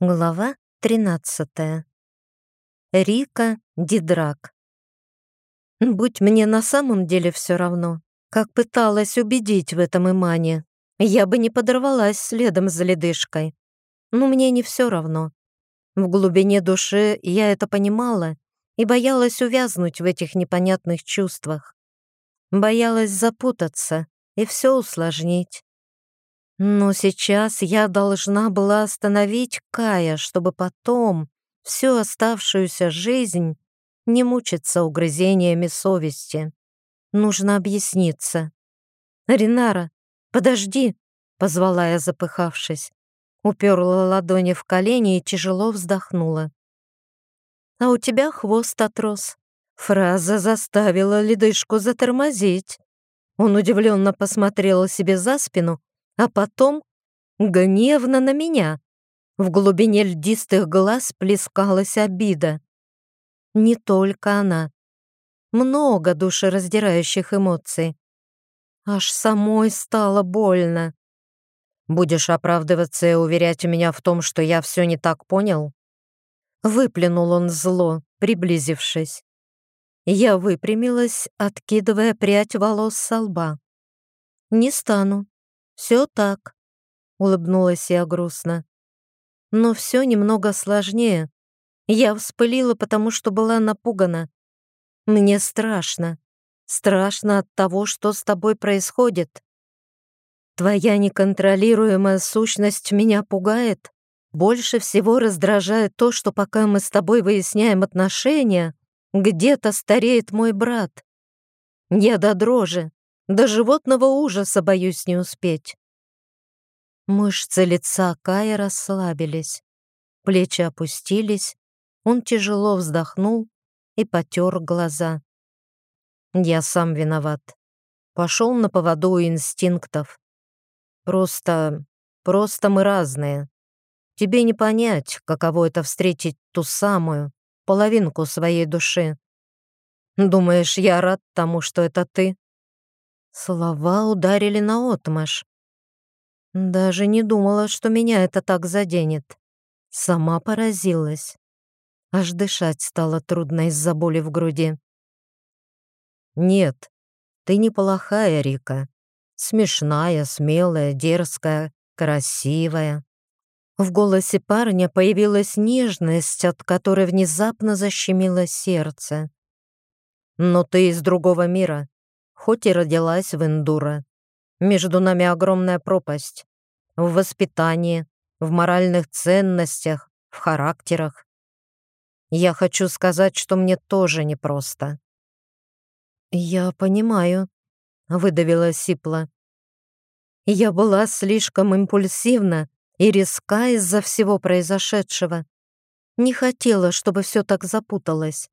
Глава 13. Рика Дидрак. Будь мне на самом деле все равно, как пыталась убедить в этом Имане, я бы не подорвалась следом за ледышкой. Но мне не все равно. В глубине души я это понимала и боялась увязнуть в этих непонятных чувствах. Боялась запутаться и все усложнить. Но сейчас я должна была остановить Кая, чтобы потом, всю оставшуюся жизнь, не мучиться угрызениями совести. Нужно объясниться. «Ринара, подожди!» — позвала я, запыхавшись. Уперла ладони в колени и тяжело вздохнула. «А у тебя хвост отрос». Фраза заставила ледышку затормозить. Он удивленно посмотрел себе за спину, а потом гневно на меня. В глубине льдистых глаз плескалась обида. Не только она. Много душераздирающих эмоций. Аж самой стало больно. «Будешь оправдываться и уверять меня в том, что я все не так понял?» Выплюнул он зло, приблизившись. Я выпрямилась, откидывая прядь волос со лба. «Не стану. «Все так», — улыбнулась я грустно. «Но все немного сложнее. Я вспылила, потому что была напугана. Мне страшно. Страшно от того, что с тобой происходит. Твоя неконтролируемая сущность меня пугает. Больше всего раздражает то, что пока мы с тобой выясняем отношения, где-то стареет мой брат. Я до дрожи, до животного ужаса боюсь не успеть. Мышцы лица Кая расслабились. Плечи опустились. Он тяжело вздохнул и потер глаза. Я сам виноват. Пошел на поводу инстинктов. Просто... просто мы разные. Тебе не понять, каково это встретить ту самую, половинку своей души. Думаешь, я рад тому, что это ты? Слова ударили наотмашь. Даже не думала, что меня это так заденет. Сама поразилась. Аж дышать стало трудно из-за боли в груди. «Нет, ты неплохая, Рика. Смешная, смелая, дерзкая, красивая». В голосе парня появилась нежность, от которой внезапно защемило сердце. «Но ты из другого мира хоть и родилась в Эндура. Между нами огромная пропасть. В воспитании, в моральных ценностях, в характерах. Я хочу сказать, что мне тоже непросто. «Я понимаю», — выдавила Сипла. «Я была слишком импульсивна и резка из-за всего произошедшего. Не хотела, чтобы все так запуталось.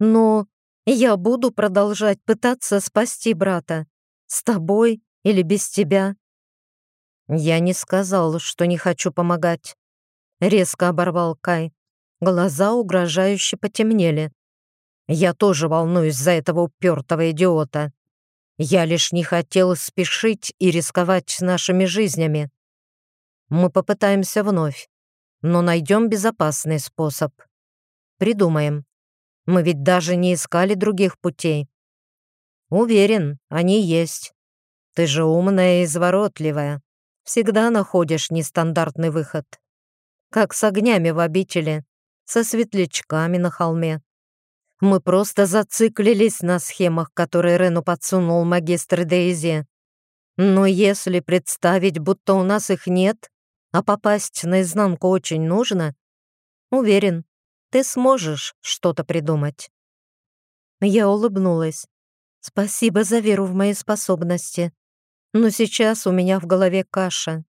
Но я буду продолжать пытаться спасти брата. С тобой или без тебя. Я не сказал, что не хочу помогать. Резко оборвал Кай. Глаза угрожающе потемнели. Я тоже волнуюсь за этого упертого идиота. Я лишь не хотел спешить и рисковать нашими жизнями. Мы попытаемся вновь, но найдем безопасный способ. Придумаем. Мы ведь даже не искали других путей. Уверен, они есть. Ты же умная и изворотливая. Всегда находишь нестандартный выход. Как с огнями в обители, со светлячками на холме. Мы просто зациклились на схемах, которые Рену подсунул магистр Дейзи. Но если представить, будто у нас их нет, а попасть наизнанку очень нужно, уверен, ты сможешь что-то придумать». Я улыбнулась. «Спасибо за веру в мои способности. Но сейчас у меня в голове каша».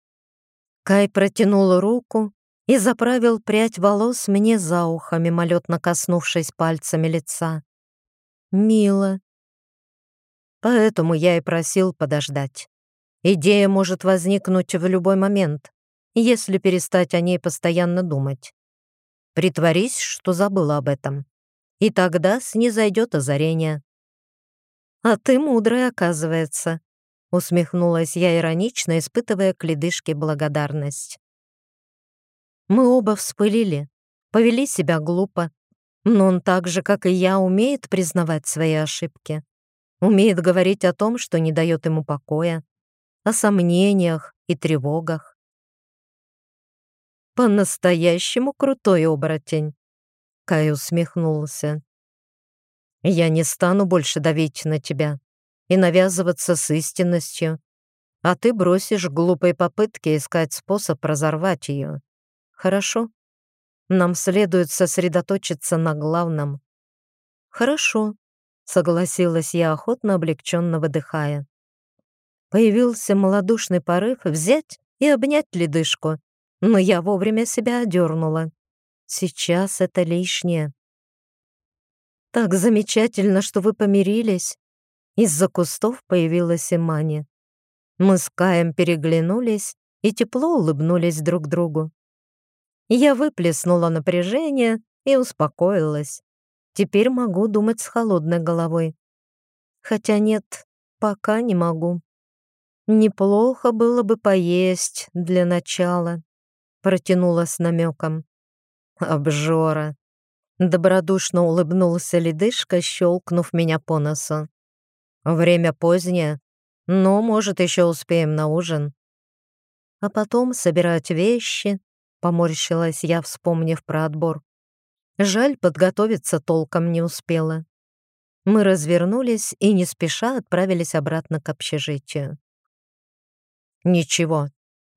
Кай протянул руку и заправил прядь волос мне за ухо, мимолетно коснувшись пальцами лица. «Мило». Поэтому я и просил подождать. Идея может возникнуть в любой момент, если перестать о ней постоянно думать. Притворись, что забыла об этом. И тогда снизойдет озарение. «А ты мудрая, оказывается», — усмехнулась я иронично, испытывая к ледышке благодарность. Мы оба вспылили, повели себя глупо, но он так же, как и я, умеет признавать свои ошибки, умеет говорить о том, что не дает ему покоя, о сомнениях и тревогах. «По-настоящему крутой оборотень», — Кай усмехнулся. «Я не стану больше давить на тебя и навязываться с истинностью, а ты бросишь глупые попытки искать способ разорвать ее. Хорошо?» Нам следует сосредоточиться на главном. Хорошо, согласилась я, охотно облегченно выдыхая. Появился малодушный порыв взять и обнять ледышку, но я вовремя себя одернула. Сейчас это лишнее. Так замечательно, что вы помирились. Из-за кустов появилась и Мани. Мы с Каем переглянулись и тепло улыбнулись друг другу. Я выплеснула напряжение и успокоилась. Теперь могу думать с холодной головой. Хотя нет, пока не могу. Неплохо было бы поесть для начала, протянула с намеком. Обжора. Добродушно улыбнулся ледышка, щелкнув меня по носу. Время позднее, но, может, еще успеем на ужин. А потом собирать вещи, Поморщилась я, вспомнив про отбор. Жаль, подготовиться толком не успела. Мы развернулись и не спеша отправились обратно к общежитию. «Ничего,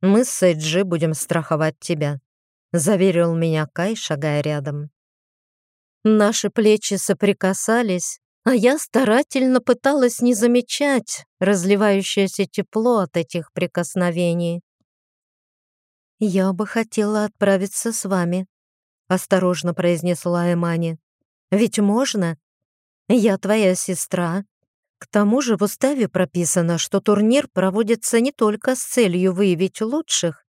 мы с Сэджи будем страховать тебя», — заверил меня Кай, шагая рядом. Наши плечи соприкасались, а я старательно пыталась не замечать разливающееся тепло от этих прикосновений. «Я бы хотела отправиться с вами», — осторожно произнесла Эмани. «Ведь можно? Я твоя сестра. К тому же в уставе прописано, что турнир проводится не только с целью выявить лучших,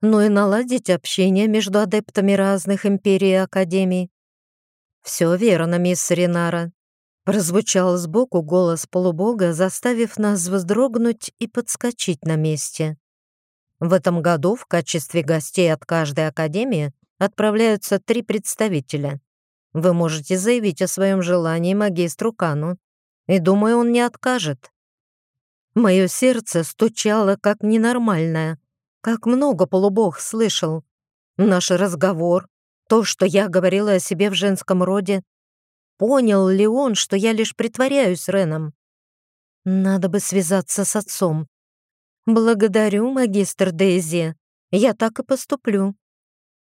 но и наладить общение между адептами разных империй и академий». «Все верно, мисс Ринара», — прозвучал сбоку голос полубога, заставив нас вздрогнуть и подскочить на месте. В этом году в качестве гостей от каждой академии отправляются три представителя. Вы можете заявить о своем желании магистру Кану, и, думаю, он не откажет. Мое сердце стучало как ненормальное. Как много полубог слышал. Наш разговор, то, что я говорила о себе в женском роде. Понял ли он, что я лишь притворяюсь Реном? Надо бы связаться с отцом. «Благодарю, магистр Дейзи. Я так и поступлю».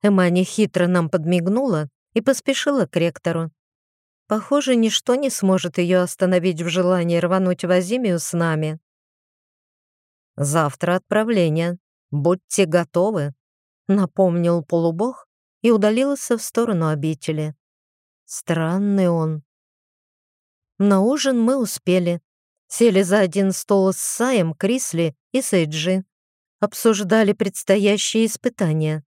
Эмани хитро нам подмигнула и поспешила к ректору. Похоже, ничто не сможет ее остановить в желании рвануть в Азимию с нами. «Завтра отправление. Будьте готовы», — напомнил полубог и удалился в сторону обители. Странный он. На ужин мы успели. Сели за один стол с Саем, Крисли и Сейджи. Обсуждали предстоящие испытания.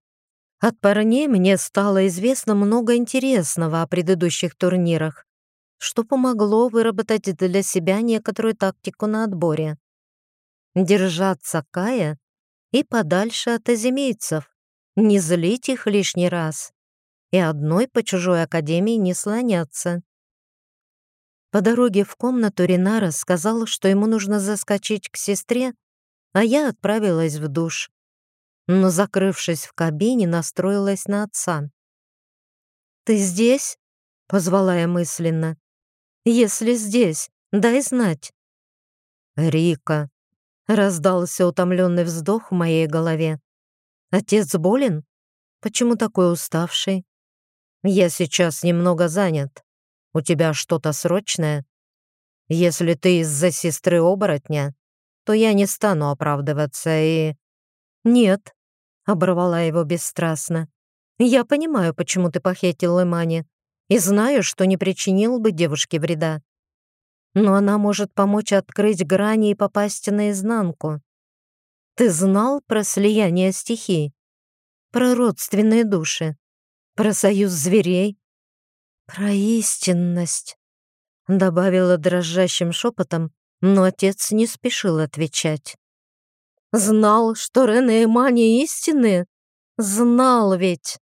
От парней мне стало известно много интересного о предыдущих турнирах, что помогло выработать для себя некоторую тактику на отборе. Держаться Кая и подальше от азимейцев, не злить их лишний раз и одной по чужой академии не слоняться. По дороге в комнату Ринара сказал, что ему нужно заскочить к сестре, а я отправилась в душ. Но, закрывшись в кабине, настроилась на отца. «Ты здесь?» — позвала я мысленно. «Если здесь, дай знать». «Рика», — раздался утомленный вздох в моей голове. «Отец болен? Почему такой уставший?» «Я сейчас немного занят. У тебя что-то срочное? Если ты из-за сестры оборотня, то я не стану оправдываться и...» «Нет», — оборвала его бесстрастно. «Я понимаю, почему ты похитил Имани, и знаю, что не причинил бы девушке вреда. Но она может помочь открыть грани и попасть наизнанку. Ты знал про слияние стихий? Про родственные души? Про союз зверей? Про истинность, добавила дрожащим шепотом, но отец не спешил отвечать. Знал, что Рене и Мани истинные? Знал ведь.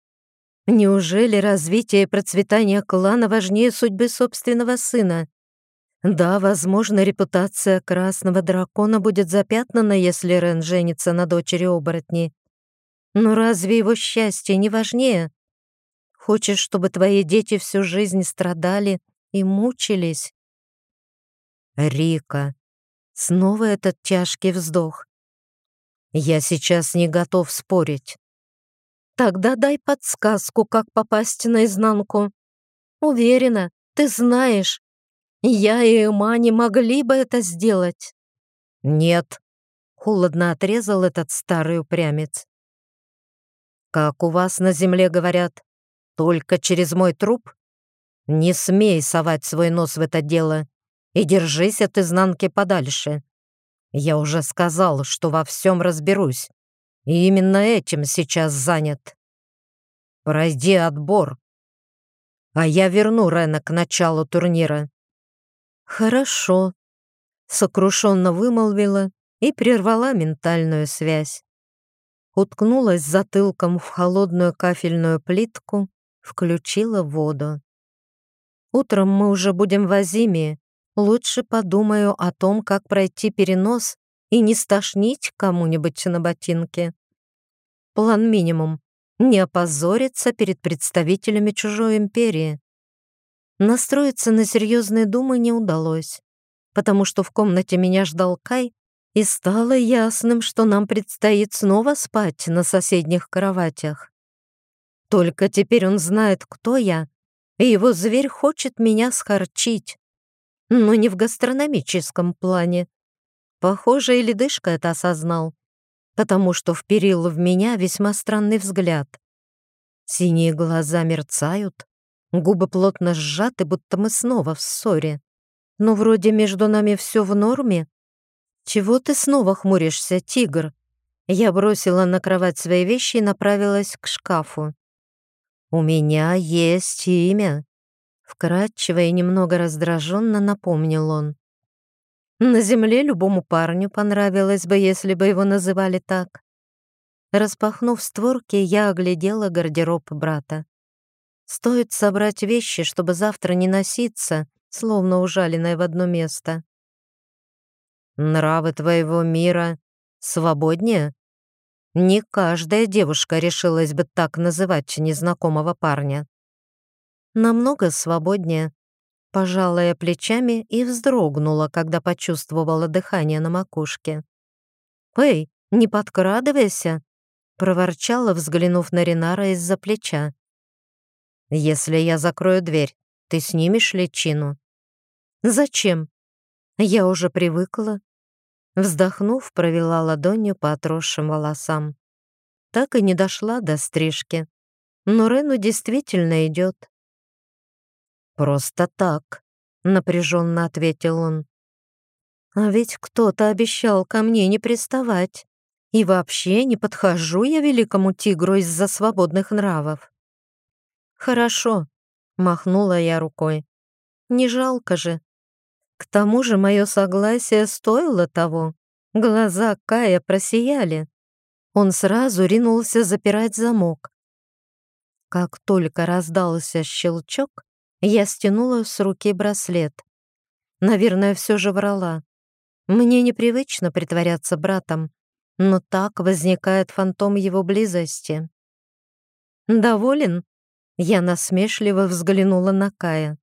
Неужели развитие и процветание клана важнее судьбы собственного сына? Да, возможно, репутация красного дракона будет запятнана, если Рен женится на дочери оборотни. Но разве его счастье не важнее? Хочешь, чтобы твои дети всю жизнь страдали и мучились? Рика. Снова этот тяжкий вздох. Я сейчас не готов спорить. Тогда дай подсказку, как попасть наизнанку. Уверена, ты знаешь. Я и Эма не могли бы это сделать. Нет, холодно отрезал этот старый упрямец. Как у вас на земле говорят, только через мой труп? Не смей совать свой нос в это дело и держись от изнанки подальше. Я уже сказал, что во всем разберусь, и именно этим сейчас занят. Пройди отбор, а я верну Рена к началу турнира. Хорошо, сокрушенно вымолвила и прервала ментальную связь. Уткнулась затылком в холодную кафельную плитку, включила воду. Утром мы уже будем в Азиме, Лучше подумаю о том, как пройти перенос и не стошнить кому-нибудь на ботинке. План минимум — не опозориться перед представителями чужой империи. Настроиться на серьезные думы не удалось, потому что в комнате меня ждал Кай, и стало ясным, что нам предстоит снова спать на соседних кроватях. Только теперь он знает, кто я, и его зверь хочет меня схорчить но не в гастрономическом плане. Похоже, и ледышка это осознал, потому что вперил в меня весьма странный взгляд. Синие глаза мерцают, губы плотно сжаты, будто мы снова в ссоре. Но вроде между нами все в норме. Чего ты снова хмуришься, тигр? Я бросила на кровать свои вещи и направилась к шкафу. «У меня есть имя», Вкратчиво и немного раздраженно напомнил он. На земле любому парню понравилось бы, если бы его называли так. Распахнув створки, я оглядела гардероб брата. Стоит собрать вещи, чтобы завтра не носиться, словно ужаленное в одно место. Нравы твоего мира свободнее? Не каждая девушка решилась бы так называть незнакомого парня намного свободнее. Пожала я плечами и вздрогнула, когда почувствовала дыхание на макушке. «Эй, не подкрадывайся!» — проворчала, взглянув на Ринара из-за плеча. «Если я закрою дверь, ты снимешь личину?» «Зачем? Я уже привыкла». Вздохнув, провела ладонью по отросшим волосам. Так и не дошла до стрижки. Но Рену действительно идет. «Просто так», — напряженно ответил он. «А ведь кто-то обещал ко мне не приставать. И вообще не подхожу я великому тигру из-за свободных нравов». «Хорошо», — махнула я рукой. «Не жалко же. К тому же мое согласие стоило того. Глаза Кая просияли. Он сразу ринулся запирать замок. Как только раздался щелчок, я стянула с руки браслет. Наверное, все же врала. Мне непривычно притворяться братом, но так возникает фантом его близости. «Доволен?» Я насмешливо взглянула на Кая.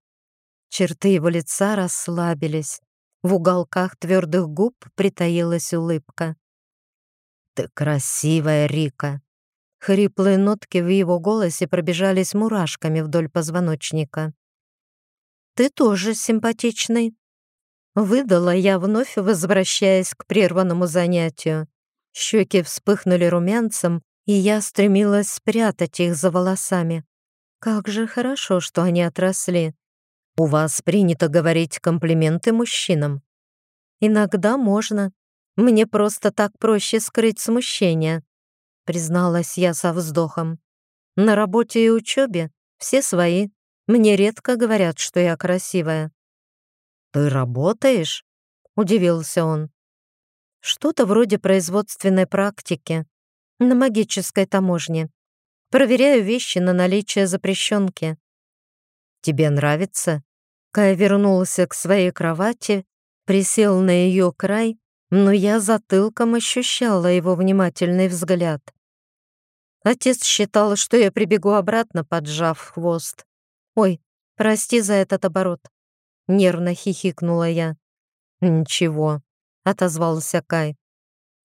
Черты его лица расслабились. В уголках твердых губ притаилась улыбка. «Ты красивая, Рика!» Хриплые нотки в его голосе пробежались мурашками вдоль позвоночника. Ты тоже симпатичный». Выдала я вновь, возвращаясь к прерванному занятию. Щеки вспыхнули румянцем, и я стремилась спрятать их за волосами. Как же хорошо, что они отросли. У вас принято говорить комплименты мужчинам. Иногда можно. Мне просто так проще скрыть смущение, призналась я со вздохом. На работе и учебе все свои, мне редко говорят, что я красивая». «Ты работаешь?» — удивился он. «Что-то вроде производственной практики. На магической таможне. Проверяю вещи на наличие запрещенки. «Тебе нравится?» Кай вернулся к своей кровати, присел на ее край, но я затылком ощущала его внимательный взгляд. Отец считал, что я прибегу обратно, поджав хвост. «Ой, прости за этот оборот», — нервно хихикнула я. «Ничего», — отозвался Кай.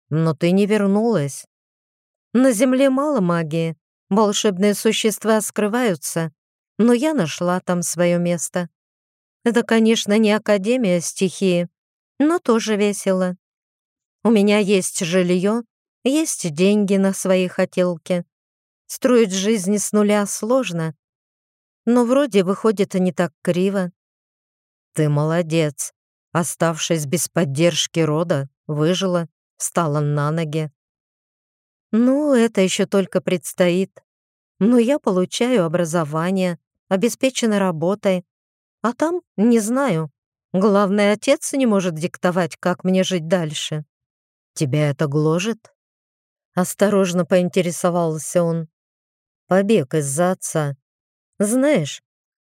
«Но ты не вернулась. На Земле мало магии, волшебные существа скрываются, но я нашла там свое место. Это, конечно, не Академия стихии, но тоже весело. У меня есть жилье, есть деньги на свои хотелки. Строить жизнь с нуля сложно, но вроде выходит не так криво. Ты молодец. Оставшись без поддержки рода, выжила, встала на ноги. Ну, это еще только предстоит. Но я получаю образование, обеспечена работой. А там, не знаю, главный отец не может диктовать, как мне жить дальше. Тебя это гложет? Осторожно поинтересовался он. Побег из-за отца. Знаешь,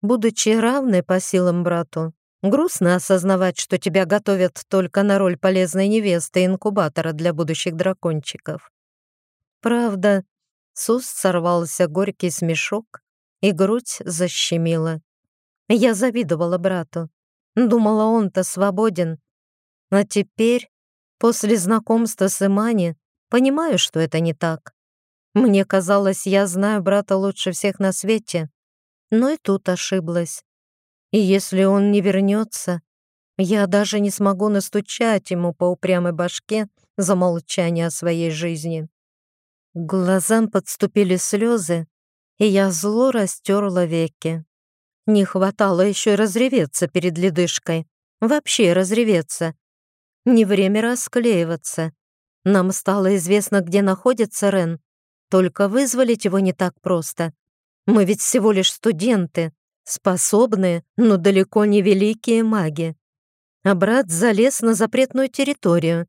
будучи равной по силам брату, грустно осознавать, что тебя готовят только на роль полезной невесты инкубатора для будущих дракончиков. Правда, с уст сорвался горький смешок, и грудь защемила. Я завидовала брату. Думала, он-то свободен. А теперь, после знакомства с Имани, понимаю, что это не так. Мне казалось, я знаю брата лучше всех на свете, но и тут ошиблась. И если он не вернется, я даже не смогу настучать ему по упрямой башке за молчание о своей жизни. К глазам подступили слезы, и я зло растерла веки. Не хватало еще разреветься перед ледышкой. Вообще разреветься. Не время расклеиваться. Нам стало известно, где находится Рен. Только вызволить его не так просто. Мы ведь всего лишь студенты, способные, но далеко не великие маги. А брат залез на запретную территорию.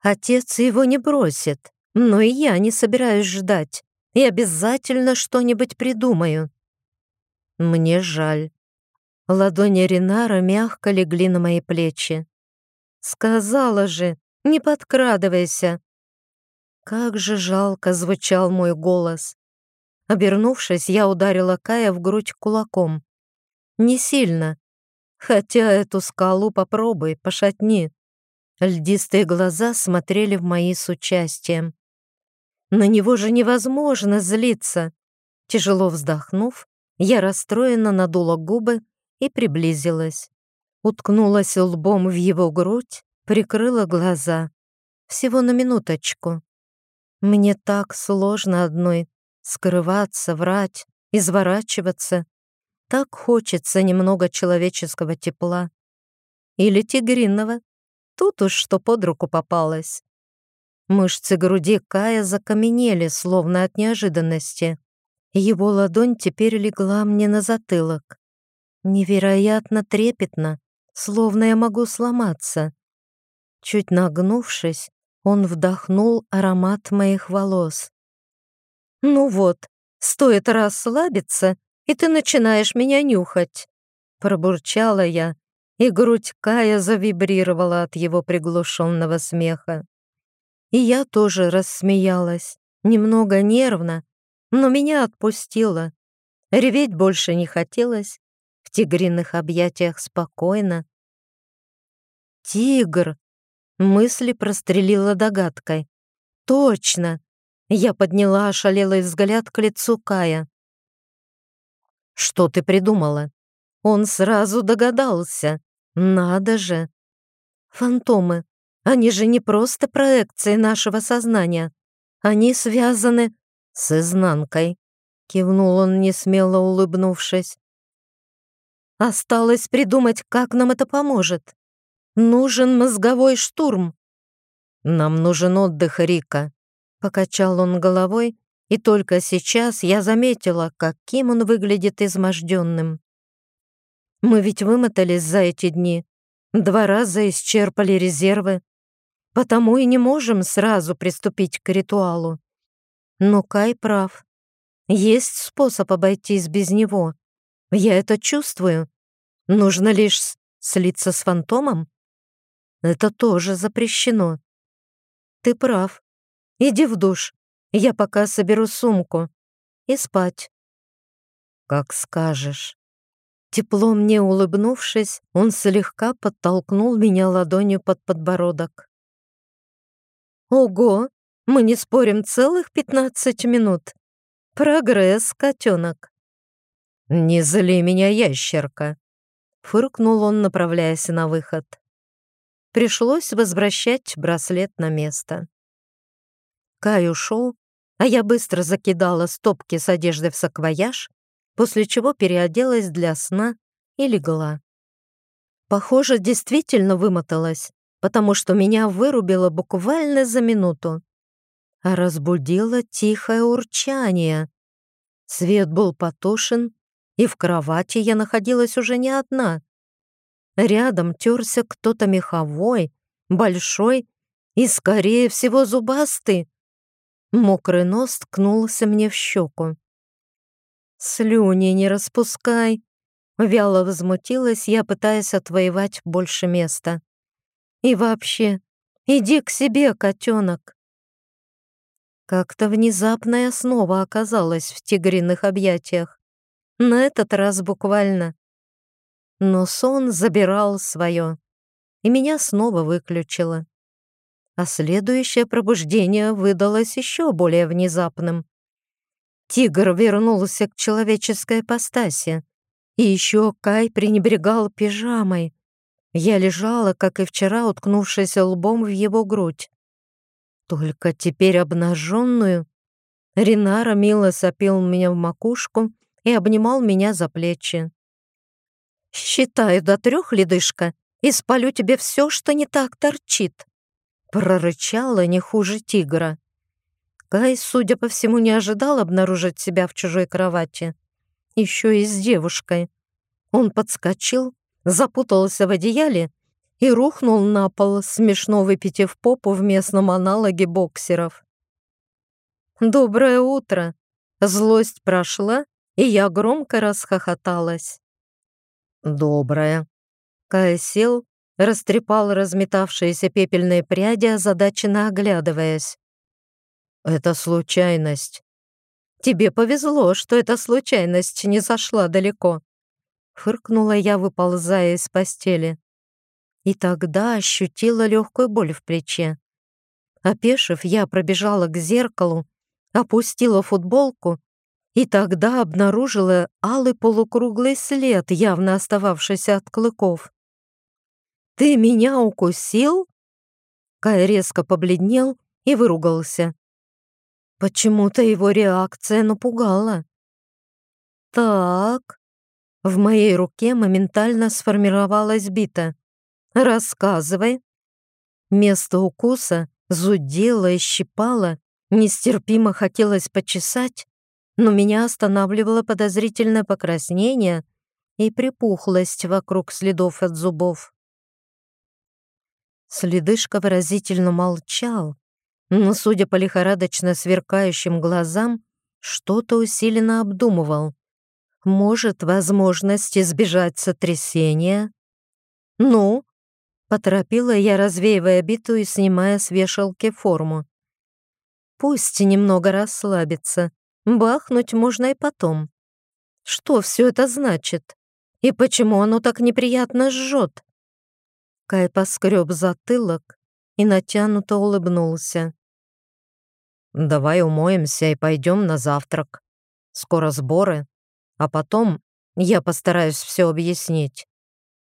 Отец его не бросит. Но и я не собираюсь ждать. И обязательно что-нибудь придумаю. Мне жаль. Ладони Ринара мягко легли на мои плечи. Сказала же, не подкрадывайся. Как же жалко звучал мой голос. Обернувшись, я ударила Кая в грудь кулаком. Не сильно. Хотя эту скалу попробуй, пошатни. Льдистые глаза смотрели в мои с участием. На него же невозможно злиться. Тяжело вздохнув, я расстроенно надула губы и приблизилась. Уткнулась лбом в его грудь, прикрыла глаза. Всего на минуточку. Мне так сложно одной скрываться, врать, изворачиваться. Так хочется немного человеческого тепла. Или тигриного. Тут уж что под руку попалось. Мышцы груди Кая закаменели, словно от неожиданности. Его ладонь теперь легла мне на затылок. Невероятно трепетно, словно я могу сломаться. Чуть нагнувшись, он вдохнул аромат моих волос. «Ну вот, стоит расслабиться, и ты начинаешь меня нюхать», пробурчала я, и грудь Кая завибрировала от его приглушенного смеха. И я тоже рассмеялась, немного нервно, но меня отпустило. Реветь больше не хотелось, в тигриных объятиях спокойно. «Тигр!» — мысли прострелила догадкой. «Точно!» — я подняла ошалелый взгляд к лицу Кая. «Что ты придумала?» Он сразу догадался. «Надо же!» «Фантомы!» Они же не просто проекции нашего сознания. Они связаны с изнанкой. Кивнул он, несмело улыбнувшись. Осталось придумать, как нам это поможет. Нужен мозговой штурм. Нам нужен отдых, Рика. Покачал он головой, и только сейчас я заметила, каким он выглядит изможденным. Мы ведь вымотались за эти дни. Два раза исчерпали резервы. Потому и не можем сразу приступить к ритуалу. Но Кай прав. Есть способ обойтись без него. Я это чувствую. Нужно лишь слиться с фантомом. Это тоже запрещено. Ты прав. Иди в душ. Я пока соберу сумку. И спать. Как скажешь. Тепло мне улыбнувшись, он слегка подтолкнул меня ладонью под подбородок. Ого, мы не спорим целых пятнадцать минут. Прогресс, котенок. Не зли меня, ящерка. Фыркнул он, направляясь на выход. Пришлось возвращать браслет на место. Кай ушел, а я быстро закидала стопки с одеждой в саквояж, после чего переоделась для сна и легла. Похоже, действительно вымоталась, потому что меня вырубило буквально за минуту. А разбудило тихое урчание. Свет был потушен, и в кровати я находилась уже не одна. Рядом терся кто-то меховой, большой и, скорее всего, зубастый. Мокрый нос ткнулся мне в щеку. «Слюни не распускай!» Вяло возмутилась я, пытаясь отвоевать больше места. «И вообще, иди к себе, котенок!» Как-то внезапно я снова оказалась в тигриных объятиях. На этот раз буквально. Но сон забирал свое, и меня снова выключило. А следующее пробуждение выдалось еще более внезапным. Тигр вернулся к человеческой постаси. И еще Кай пренебрегал пижамой. Я лежала, как и вчера, уткнувшись лбом в его грудь. Только теперь обнаженную. Ринара мило сопил меня в макушку и обнимал меня за плечи. «Считаю до трех, ледышка, и спалю тебе все, что не так торчит», прорычала не хуже тигра. Кай, судя по всему, не ожидал обнаружить себя в чужой кровати. Еще и с девушкой. Он подскочил, запутался в одеяле и рухнул на пол, смешно выпитив попу в местном аналоге боксеров. «Доброе утро!» Злость прошла, и я громко расхохоталась. «Доброе». Кай сел, растрепал разметавшиеся пепельные пряди, озадаченно оглядываясь. «Это случайность». «Тебе повезло, что эта случайность не зашла далеко», — фыркнула я, выползая из постели. И тогда ощутила легкую боль в плече. Опешив, я пробежала к зеркалу, опустила футболку и тогда обнаружила алый полукруглый след, явно остававшийся от клыков. «Ты меня укусил?» Кай резко побледнел и выругался. Почему-то его реакция напугала. «Так...» В моей руке моментально сформировалась бита. «Рассказывай». Место укуса зудело и щипало, нестерпимо хотелось почесать, но меня останавливало подозрительное покраснение и припухлость вокруг следов от зубов. Следышка выразительно молчал, но, судя по лихорадочно сверкающим глазам, что-то усиленно обдумывал. Может, возможность избежать сотрясения? Ну, поторопила я, развеивая биту и снимая с вешалки форму. Пусть немного расслабится. Бахнуть можно и потом. Что все это значит? И почему оно так неприятно жжет? Кай поскреб затылок и натянуто улыбнулся. «Давай умоемся и пойдем на завтрак. Скоро сборы, а потом я постараюсь все объяснить.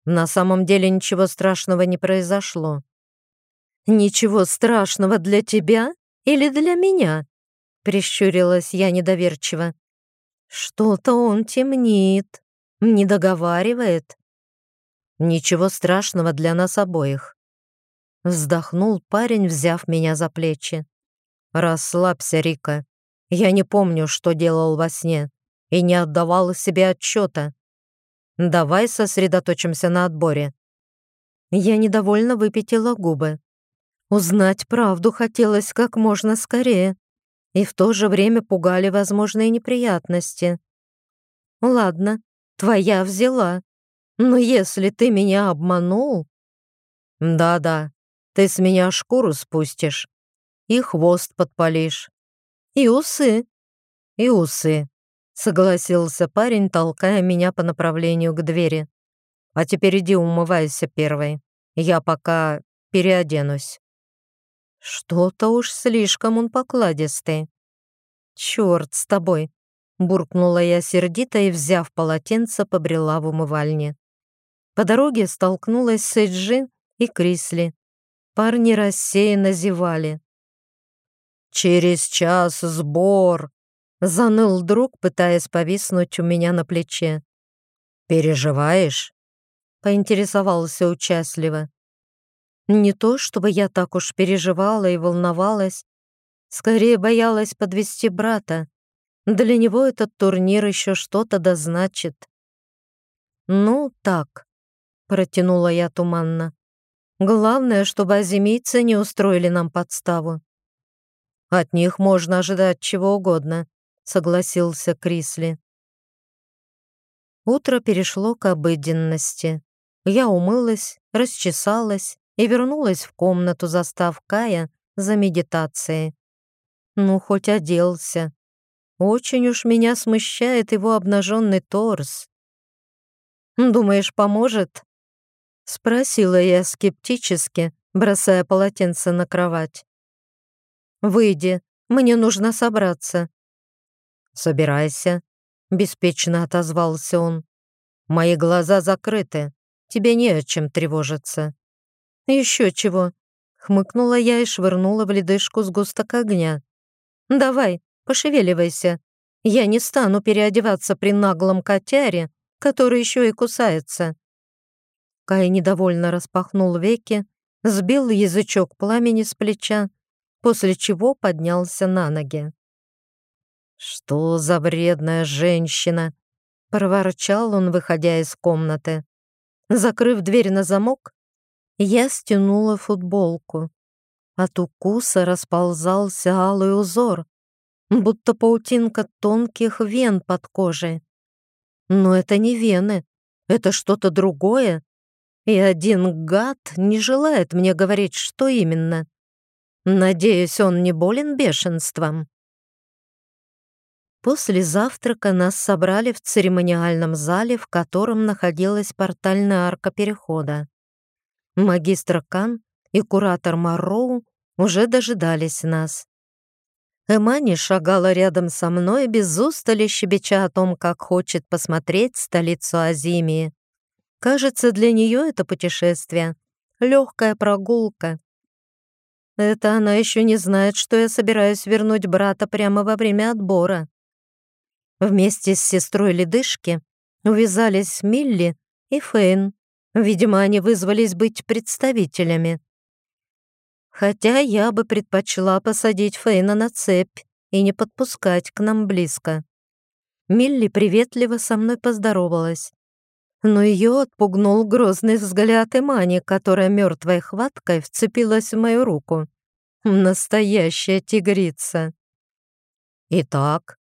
На самом деле ничего страшного не произошло». «Ничего страшного для тебя или для меня?» Прищурилась я недоверчиво. «Что-то он темнит, не договаривает». «Ничего страшного для нас обоих». Вздохнул парень, взяв меня за плечи. «Расслабься, Рика. Я не помню, что делал во сне, и не отдавал себе отчета. Давай сосредоточимся на отборе». Я недовольно выпятила губы. Узнать правду хотелось как можно скорее. и в то же время пугали возможные неприятности. Ладно, твоя взяла. Но если ты меня обманул... Да-да, ты с меня шкуру спустишь и хвост подпалишь. И усы. И усы, согласился парень, толкая меня по направлению к двери. А теперь иди умывайся первой. Я пока переоденусь. Что-то уж слишком он покладистый. Черт с тобой, буркнула я сердито и, взяв полотенце, побрела в умывальне. По дороге столкнулась с Эджи и Крисли. Парни рассеянно зевали. «Через час сбор!» — заныл друг, пытаясь повиснуть у меня на плече. «Переживаешь?» — поинтересовался участливо. Не то, чтобы я так уж переживала и волновалась. Скорее боялась подвести брата. Для него этот турнир еще что-то дозначит. «Ну, так», — протянула я туманно. «Главное, чтобы азимийцы не устроили нам подставу». «От них можно ожидать чего угодно», — согласился Крисли. Утро перешло к обыденности. Я умылась, расчесалась и вернулась в комнату, застав Кая за медитацией. Ну, хоть оделся. Очень уж меня смущает его обнаженный торс. «Думаешь, поможет?» Спросила я скептически, бросая полотенце на кровать. «Выйди, мне нужно собраться». «Собирайся», — беспечно отозвался он. «Мои глаза закрыты, тебе не о чем тревожиться». «Еще чего», — хмыкнула я и швырнула в ледышку сгусток огня. «Давай, пошевеливайся. Я не стану переодеваться при наглом котяре, который еще и кусается». Кай недовольно распахнул веки, сбил язычок пламени с плеча, после чего поднялся на ноги. «Что за вредная женщина!» — проворчал он, выходя из комнаты. Закрыв дверь на замок, я стянула футболку. От укуса расползался алый узор, будто паутинка тонких вен под кожей. Но это не вены, это что-то другое, и один гад не желает мне говорить, что именно. Надеюсь, он не болен бешенством. После завтрака нас собрали в церемониальном зале, в котором находилась портальная арка перехода. Магистр Кан и куратор Марроу уже дожидались нас. Эмани шагала рядом со мной, без устали щебеча о том, как хочет посмотреть столицу Азимии. Кажется, для нее это путешествие — легкая прогулка, это она еще не знает, что я собираюсь вернуть брата прямо во время отбора. Вместе с сестрой Ледышки увязались Милли и Фейн. Видимо, они вызвались быть представителями. Хотя я бы предпочла посадить Фейна на цепь и не подпускать к нам близко. Милли приветливо со мной поздоровалась. Но ее отпугнул грозный взгляд Эмани, которая мертвой хваткой вцепилась в мою руку. Настоящая тигрица. Итак,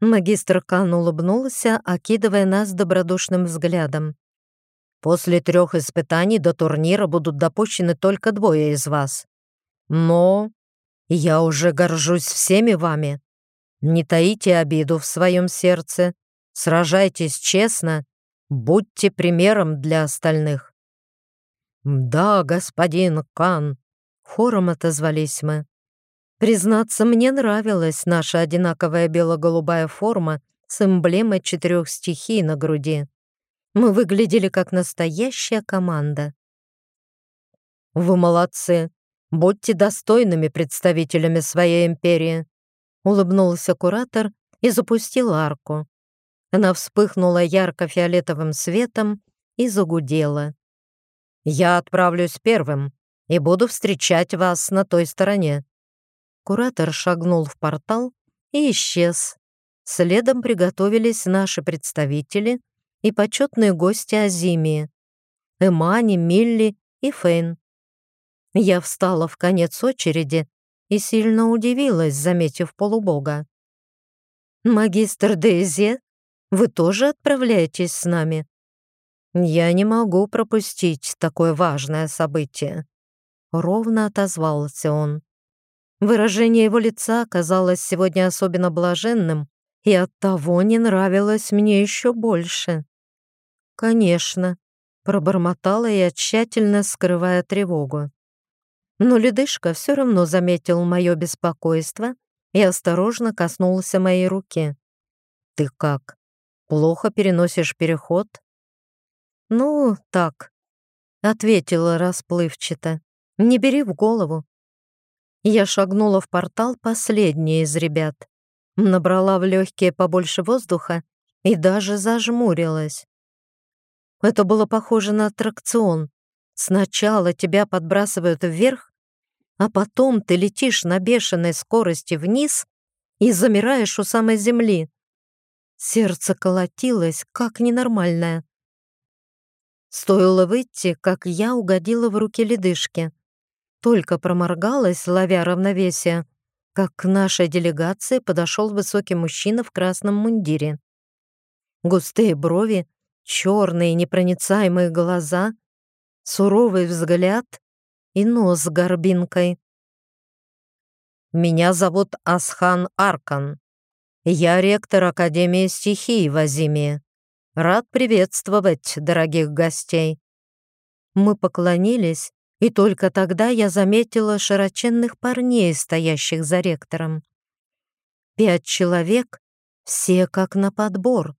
магистр Кан улыбнулся, окидывая нас добродушным взглядом. После трех испытаний до турнира будут допущены только двое из вас. Но я уже горжусь всеми вами. Не таите обиду в своем сердце, сражайтесь честно, будьте примером для остальных. Да, господин Кан, Хором отозвались мы. Признаться, мне нравилась наша одинаковая бело-голубая форма с эмблемой четырех стихий на груди. Мы выглядели как настоящая команда. «Вы молодцы! Будьте достойными представителями своей империи!» Улыбнулся куратор и запустил арку. Она вспыхнула ярко-фиолетовым светом и загудела. «Я отправлюсь первым и буду встречать вас на той стороне». Куратор шагнул в портал и исчез. Следом приготовились наши представители и почетные гости Азимии. Эмани, Милли и Фейн. Я встала в конец очереди и сильно удивилась, заметив полубога. «Магистр Дейзе, вы тоже отправляетесь с нами?» «Я не могу пропустить такое важное событие», — ровно отозвался он. Выражение его лица казалось сегодня особенно блаженным, и оттого не нравилось мне еще больше. «Конечно», — пробормотала я, тщательно скрывая тревогу. Но ледышка все равно заметил мое беспокойство и осторожно коснулся моей руки. «Ты как? Плохо переносишь переход?» «Ну, так», — ответила расплывчато. «Не бери в голову». Я шагнула в портал последняя из ребят, набрала в легкие побольше воздуха и даже зажмурилась. Это было похоже на аттракцион. Сначала тебя подбрасывают вверх, а потом ты летишь на бешеной скорости вниз и замираешь у самой земли. Сердце колотилось, как ненормальное. Стоило выйти, как я угодила в руки ледышки. Только проморгалась, ловя равновесие, как к нашей делегации подошел высокий мужчина в красном мундире. Густые брови, черные непроницаемые глаза, суровый взгляд и нос с горбинкой. «Меня зовут Асхан Аркан. Я ректор Академии стихий в Азиме. Рад приветствовать дорогих гостей». Мы поклонились, и только тогда я заметила широченных парней, стоящих за ректором. Пять человек, все как на подбор.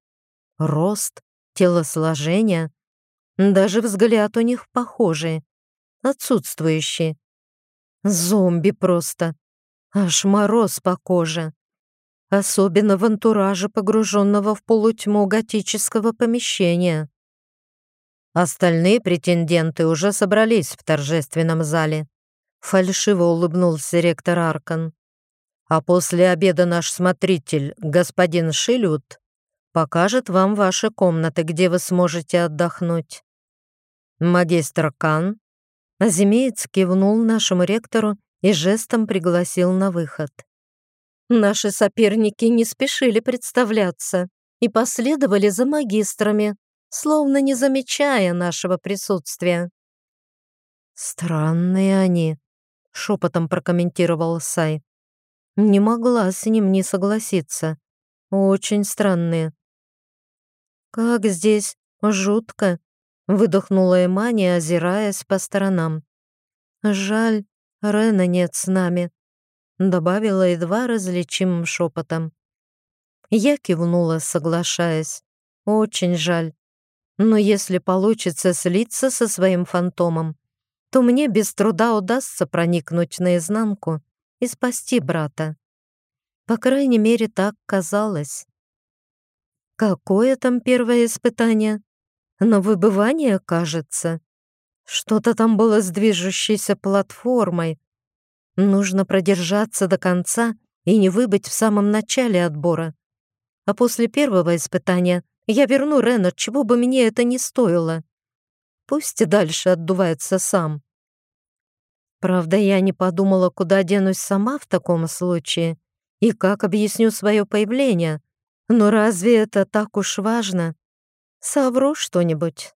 Рост, телосложение, даже взгляд у них похожий, отсутствующий. Зомби просто. Аж мороз по коже. Особенно в антураже, погруженного в полутьму готического помещения. Остальные претенденты уже собрались в торжественном зале. Фальшиво улыбнулся ректор Аркан. А после обеда наш смотритель, господин Шилют, покажет вам ваши комнаты, где вы сможете отдохнуть. Магистр Кан Азимеец кивнул нашему ректору и жестом пригласил на выход. Наши соперники не спешили представляться и последовали за магистрами, словно не замечая нашего присутствия. «Странные они», — шепотом прокомментировал Сай. Не могла с ним не согласиться. Очень странные. «Как здесь жутко!» — выдохнула Эмани, озираясь по сторонам. «Жаль, Рена нет с нами», — добавила едва различимым шепотом. Я кивнула, соглашаясь. «Очень жаль. Но если получится слиться со своим фантомом, то мне без труда удастся проникнуть наизнанку и спасти брата. По крайней мере, так казалось. Какое там первое испытание? На выбывание, кажется. Что-то там было с движущейся платформой. Нужно продержаться до конца и не выбыть в самом начале отбора. А после первого испытания я верну Рена, чего бы мне это ни стоило. Пусть и дальше отдувается сам. Правда, я не подумала, куда денусь сама в таком случае и как объясню свое появление. Но разве это так уж важно? Совру что-нибудь,